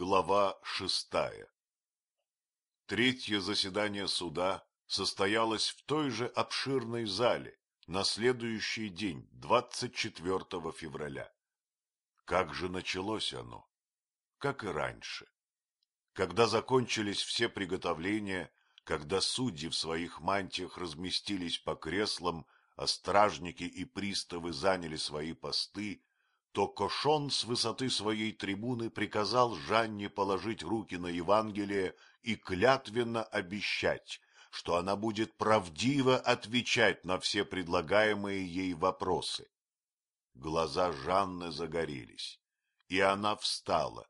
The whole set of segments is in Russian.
Глава шестая Третье заседание суда состоялось в той же обширной зале на следующий день, 24 февраля. Как же началось оно? Как и раньше. Когда закончились все приготовления, когда судьи в своих мантиях разместились по креслам, а стражники и приставы заняли свои посты, то Кошон с высоты своей трибуны приказал Жанне положить руки на Евангелие и клятвенно обещать, что она будет правдиво отвечать на все предлагаемые ей вопросы. Глаза Жанны загорелись, и она встала.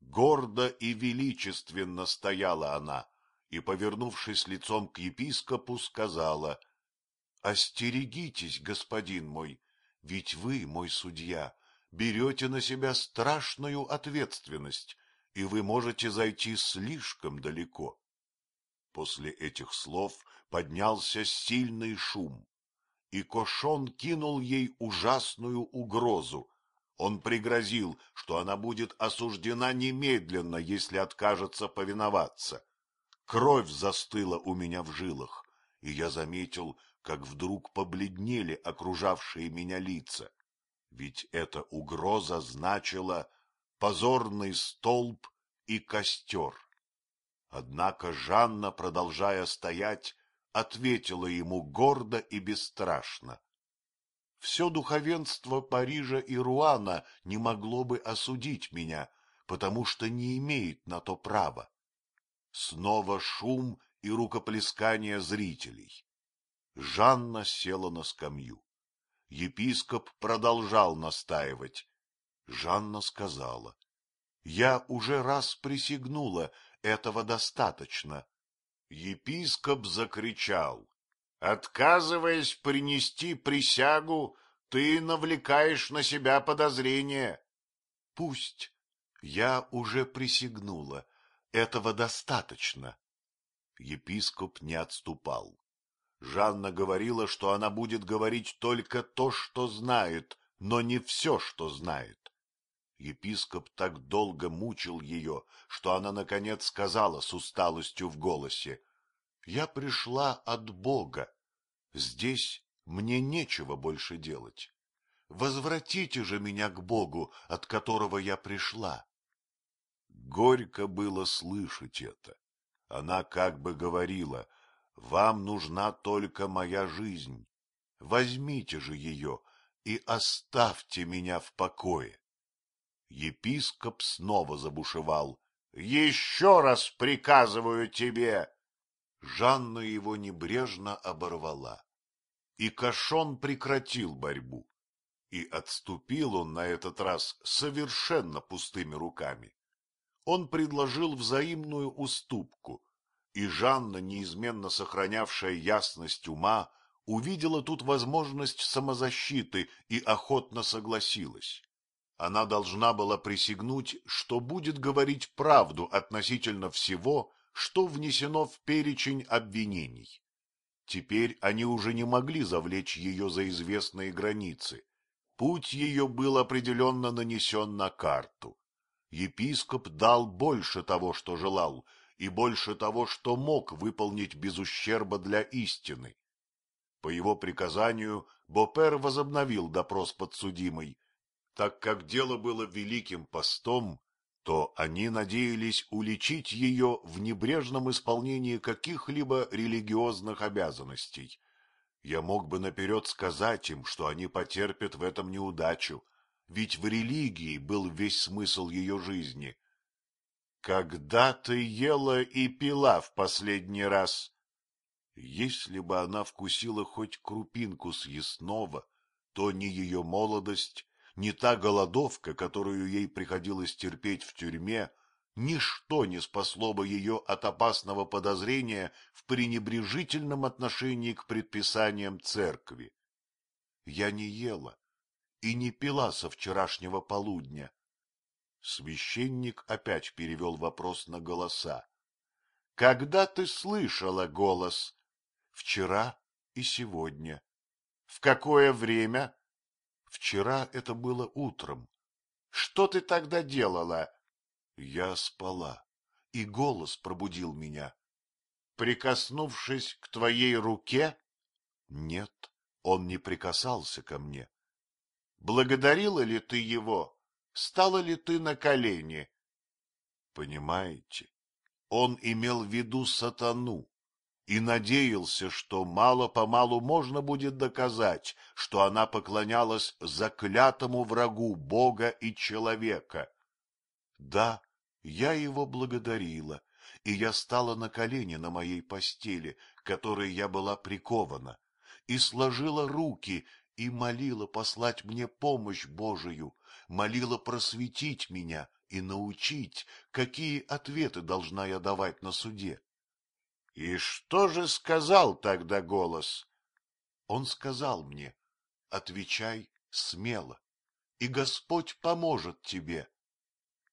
Гордо и величественно стояла она, и, повернувшись лицом к епископу, сказала, — Остерегитесь, господин мой, ведь вы, мой судья, берете на себя страшную ответственность, и вы можете зайти слишком далеко. После этих слов поднялся сильный шум, и Кошон кинул ей ужасную угрозу. Он пригрозил, что она будет осуждена немедленно, если откажется повиноваться. Кровь застыла у меня в жилах, и я заметил, как вдруг побледнели окружавшие меня лица ведь эта угроза значила позорный столб и костер. Однако Жанна, продолжая стоять, ответила ему гордо и бесстрашно. Все духовенство Парижа и Руана не могло бы осудить меня, потому что не имеет на то права. Снова шум и рукоплескание зрителей. Жанна села на скамью. Епископ продолжал настаивать. Жанна сказала, — Я уже раз присягнула, этого достаточно. Епископ закричал, — Отказываясь принести присягу, ты навлекаешь на себя подозрение. — Пусть. Я уже присягнула, этого достаточно. Епископ не отступал. Жанна говорила, что она будет говорить только то, что знает, но не все, что знает. Епископ так долго мучил ее, что она, наконец, сказала с усталостью в голосе, — Я пришла от Бога. Здесь мне нечего больше делать. Возвратите же меня к Богу, от которого я пришла. Горько было слышать это. Она как бы говорила — вам нужна только моя жизнь. Возьмите же ее и оставьте меня в покое. Епископ снова забушевал. — Еще раз приказываю тебе! Жанна его небрежно оборвала. И Кашон прекратил борьбу. И отступил он на этот раз совершенно пустыми руками. Он предложил взаимную уступку — и Жанна, неизменно сохранявшая ясность ума, увидела тут возможность самозащиты и охотно согласилась. Она должна была присягнуть, что будет говорить правду относительно всего, что внесено в перечень обвинений. Теперь они уже не могли завлечь ее за известные границы. Путь ее был определенно нанесен на карту. Епископ дал больше того, что желал — и больше того, что мог выполнить без ущерба для истины. По его приказанию Бопер возобновил допрос подсудимой. Так как дело было великим постом, то они надеялись уличить ее в небрежном исполнении каких-либо религиозных обязанностей. Я мог бы наперед сказать им, что они потерпят в этом неудачу, ведь в религии был весь смысл ее жизни — когда ты ела и пила в последний раз? Если бы она вкусила хоть крупинку съестного, то ни ее молодость, ни та голодовка, которую ей приходилось терпеть в тюрьме, ничто не спасло бы ее от опасного подозрения в пренебрежительном отношении к предписаниям церкви. Я не ела и не пила со вчерашнего полудня, Священник опять перевел вопрос на голоса. — Когда ты слышала голос? — Вчера и сегодня. — В какое время? — Вчера это было утром. — Что ты тогда делала? Я спала, и голос пробудил меня. Прикоснувшись к твоей руке? Нет, он не прикасался ко мне. Благодарила ли ты его? Стала ли ты на колени? Понимаете, он имел в виду сатану и надеялся, что мало-помалу можно будет доказать, что она поклонялась заклятому врагу Бога и человека. Да, я его благодарила, и я стала на колени на моей постели, которой я была прикована, и сложила руки и молила послать мне помощь Божию, молила просветить меня и научить, какие ответы должна я давать на суде. И что же сказал тогда голос? Он сказал мне, отвечай смело, и Господь поможет тебе.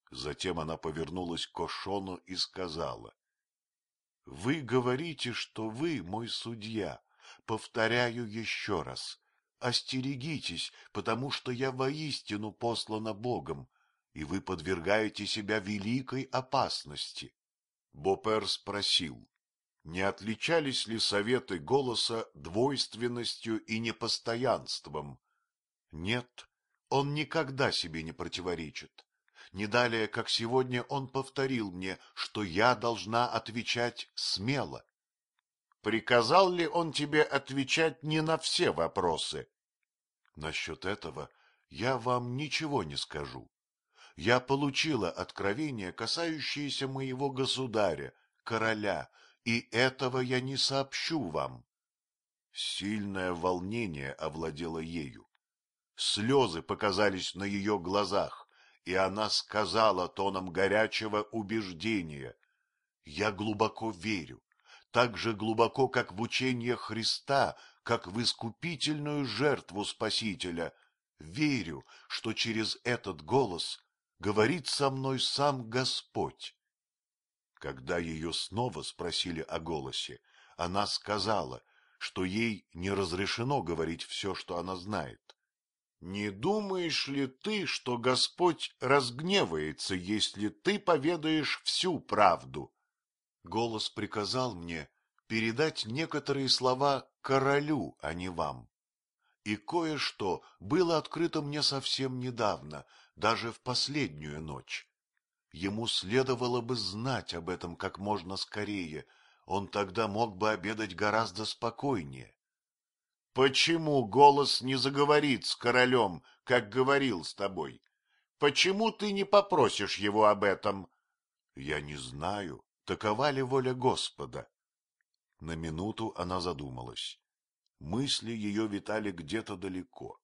Затем она повернулась к Ошону и сказала, — Вы говорите, что вы мой судья. Повторяю еще раз. Остерегитесь, потому что я воистину послана Богом, и вы подвергаете себя великой опасности. Бопер спросил, не отличались ли советы голоса двойственностью и непостоянством? Нет, он никогда себе не противоречит. Не далее, как сегодня, он повторил мне, что я должна отвечать смело. Приказал ли он тебе отвечать не на все вопросы? Насчет этого я вам ничего не скажу. Я получила откровение, касающееся моего государя, короля, и этого я не сообщу вам. Сильное волнение овладело ею. Слезы показались на ее глазах и она сказала тоном горячего убеждения, «Я глубоко верю, так же глубоко, как в учение Христа, как в искупительную жертву Спасителя, верю, что через этот голос говорит со мной сам Господь». Когда ее снова спросили о голосе, она сказала, что ей не разрешено говорить все, что она знает. Не думаешь ли ты, что Господь разгневается, если ты поведаешь всю правду? Голос приказал мне передать некоторые слова королю, а не вам. И кое-что было открыто мне совсем недавно, даже в последнюю ночь. Ему следовало бы знать об этом как можно скорее, он тогда мог бы обедать гораздо спокойнее. Почему голос не заговорит с королем, как говорил с тобой? Почему ты не попросишь его об этом? Я не знаю, такова ли воля Господа. На минуту она задумалась. Мысли ее витали где-то далеко.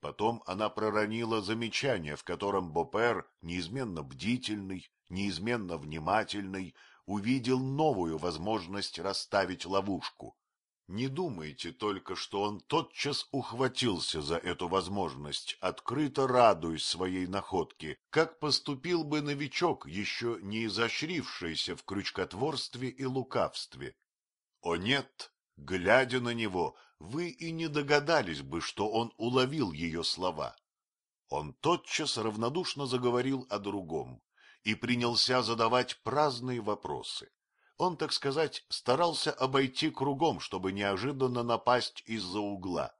Потом она проронила замечание, в котором Бопер, неизменно бдительный, неизменно внимательный, увидел новую возможность расставить ловушку. Не думайте только, что он тотчас ухватился за эту возможность, открыто радуясь своей находке, как поступил бы новичок, еще не изощрившийся в крючкотворстве и лукавстве. О нет, глядя на него, вы и не догадались бы, что он уловил ее слова. Он тотчас равнодушно заговорил о другом и принялся задавать праздные вопросы. Он, так сказать, старался обойти кругом, чтобы неожиданно напасть из-за угла.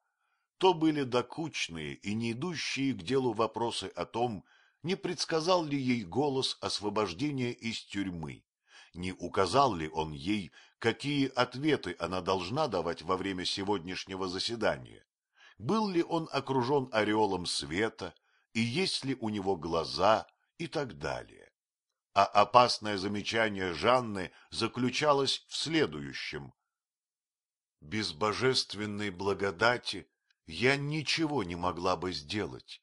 То были докучные и не идущие к делу вопросы о том, не предсказал ли ей голос освобождения из тюрьмы, не указал ли он ей, какие ответы она должна давать во время сегодняшнего заседания, был ли он окружен ореолом света, и есть ли у него глаза и так далее а опасное замечание Жанны заключалось в следующем. Без божественной благодати я ничего не могла бы сделать.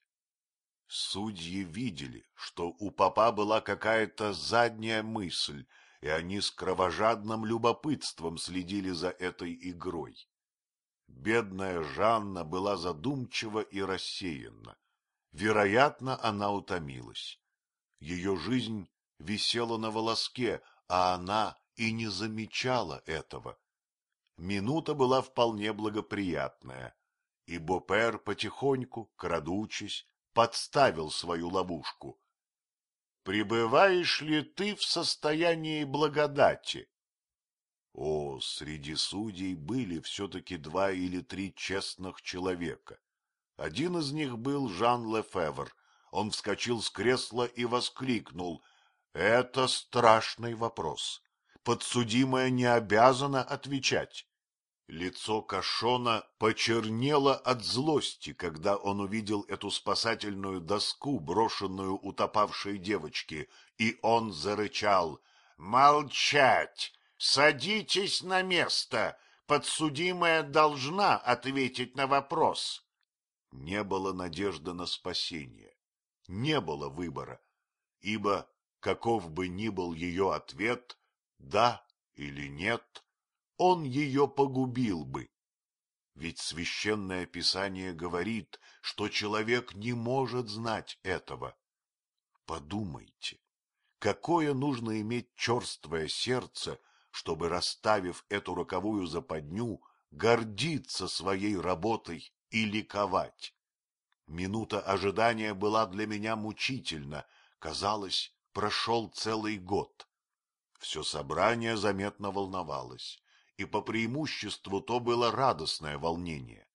Судьи видели, что у папа была какая-то задняя мысль, и они с кровожадным любопытством следили за этой игрой. Бедная Жанна была задумчива и рассеянна. Вероятно, она утомилась. Ее жизнь висела на волоске, а она и не замечала этого. Минута была вполне благоприятная, и Бопер потихоньку, крадучись, подставил свою ловушку. пребываешь ли ты в состоянии благодати? О, среди судей были все-таки два или три честных человека. Один из них был Жан Лефевр. Он вскочил с кресла и воскликнул. — Это страшный вопрос. Подсудимая не обязана отвечать. Лицо Кашона почернело от злости, когда он увидел эту спасательную доску, брошенную утопавшей девочке, и он зарычал. «Молчать! Садитесь на место! Подсудимая должна ответить на вопрос!» Не было надежды на спасение, не было выбора, ибо, каков бы ни был ее ответ, да или нет, он ее погубил бы. Ведь священное писание говорит, что человек не может знать этого. Подумайте, какое нужно иметь черствое сердце, чтобы, расставив эту роковую западню, гордиться своей работой и ликовать. Минута ожидания была для меня мучительна, казалось, прошел целый год. Все собрание заметно волновалось и по преимуществу то было радостное волнение.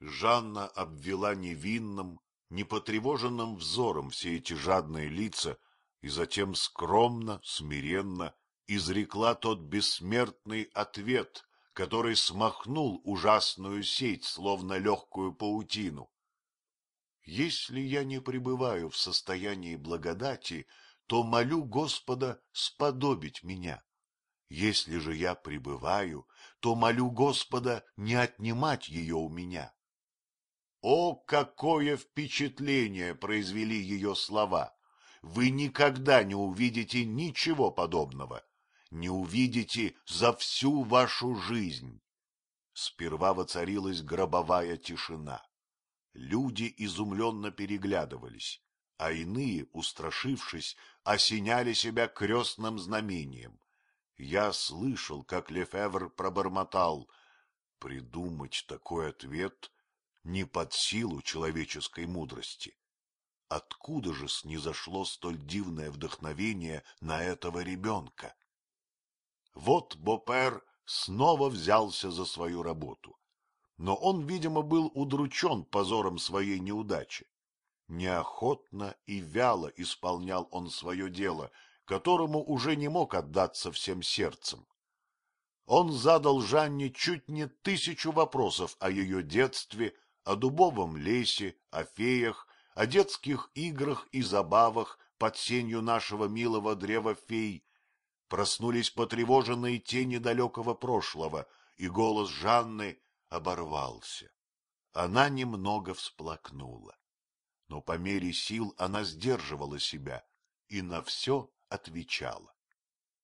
Жанна обвела невинным, непотревоженным взором все эти жадные лица и затем скромно, смиренно изрекла тот бессмертный ответ, который смахнул ужасную сеть, словно легкую паутину. Если я не пребываю в состоянии благодати, то молю Господа сподобить меня. Если же я пребываю, то молю Господа не отнимать ее у меня. О, какое впечатление произвели ее слова! Вы никогда не увидите ничего подобного, не увидите за всю вашу жизнь. Сперва воцарилась гробовая тишина. Люди изумленно переглядывались, а иные, устрашившись, осеняли себя крестным знамением. Я слышал, как Лефевр пробормотал. Придумать такой ответ не под силу человеческой мудрости. Откуда же снизошло столь дивное вдохновение на этого ребенка? Вот Бопер снова взялся за свою работу. Но он, видимо, был удручен позором своей неудачи. Неохотно и вяло исполнял он свое дело, которому уже не мог отдаться всем сердцем. Он задал Жанне чуть не тысячу вопросов о ее детстве, о дубовом лесе, о феях, о детских играх и забавах под сенью нашего милого древа фей. Проснулись потревоженные тени далекого прошлого, и голос Жанны оборвался. Она немного всплакнула. Но по мере сил она сдерживала себя и на все отвечала.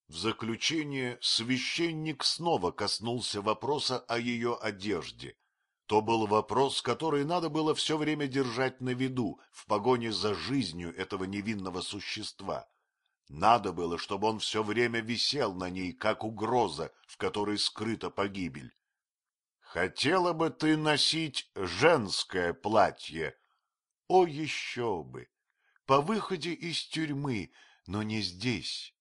В заключение священник снова коснулся вопроса о ее одежде. То был вопрос, который надо было все время держать на виду в погоне за жизнью этого невинного существа. Надо было, чтобы он все время висел на ней, как угроза, в которой скрыта погибель. «Хотела бы ты носить женское платье?» «О, еще бы! По выходе из тюрьмы но не здесь.